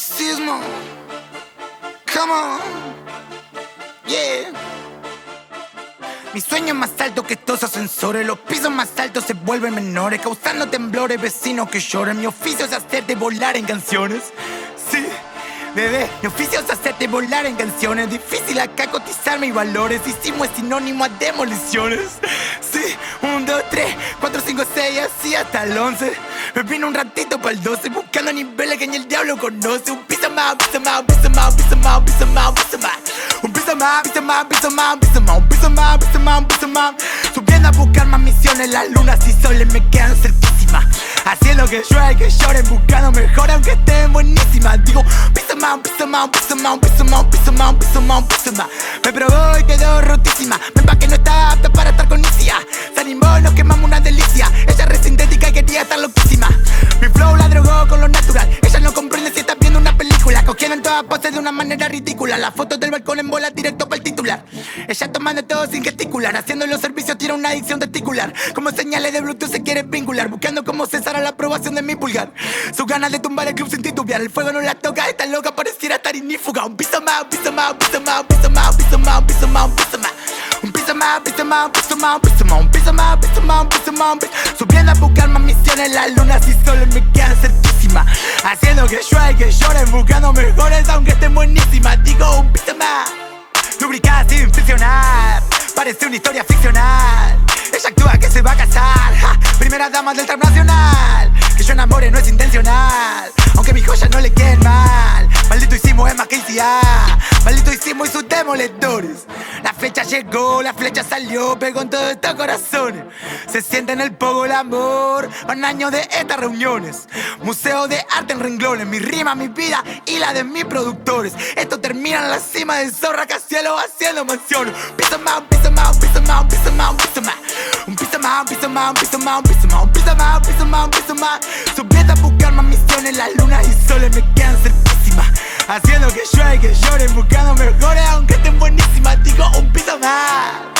Sismo. Come on. Yeah. Mi sueño es más alto que estos ascensores. Los pisos más altos se vuelven menores, causando temblores, vecinos que lloran. Mi oficio es hacerte volar en canciones. Sí. Bebé, mi oficio es hacerte volar en canciones. Difícil acá cotizar mis valores. Hicimos es sinónimo a demoliciones. Sí, un, dos, tres, cuatro, cinco, seis, así hasta el once. Me vino un ratito para el 12, buscando niveles que ni el diablo conoce. Un piso más, piso más, piso más, piso más, piso más, piso más. Un piso más, piso más, piso más, piso más, un piso más, piso más, piso más. Subiendo a buscar más misiones, las lunas y soles me quedan cerquísimas. Haciendo que llueva y que lloren, buscando mejor aunque estén buenísimas. Digo, piso más, piso más, piso más, piso más, piso más, piso más, piso más. Me probó y quedó rotísima. Ven pa' que no está apta para estar con Isia. Todas poses de una manera ridícula. Las fotos del balcón en bola directo para el titular. Ella tomando todo sin gesticular. Haciendo los servicios tiene una adicción testicular. Como señales de Bluetooth se quiere vincular. Buscando cómo cesar a la aprobación de mi pulgar. Sus ganas de tumbar el club sin titubear. El fuego no la toca, esta loca pareciera estar ignífuga. Un piso más, un piso más, un piso más, piso más, un piso más, piso más, piso más. Más, un piso más, un piso más, un piso más, un piso más, un piso más, un piso más, Subiendo a buscar más misiones, las lunas y soles me quedan cerquísimas. Haciendo que llueva y que lloren, buscando mejores aunque estén buenísimas. Digo un piso más. Lubricada sin friccionar, parece una historia ficcional. Ella actúa que se va a casar, ja, primera dama del trap nacional. Que yo enamore no es intencional, aunque mis joyas no le queden mal. Maldito hicimos es más que ICA, maldito hicimos y sus demoledores. La flecha llegó, la flecha salió, pegó en todos estos corazones. Se siente en el pogo el amor, un año de estas reuniones. Museo de arte en renglones, mi rima, mi vida y la de mis productores. Esto termina en la cima del zorra cielo haciendo mansiones. Piso más, piso más, piso más, piso más, piso más. Un piso piso más, un piso más, un piso más, un piso más, un piso más. Subiendo a buscar más misiones, las lunas y soles me quedan cerquísimas. Haciendo que llueva y que lloren, buscando mejores, aunque estén buenísimas. Digo un piso más.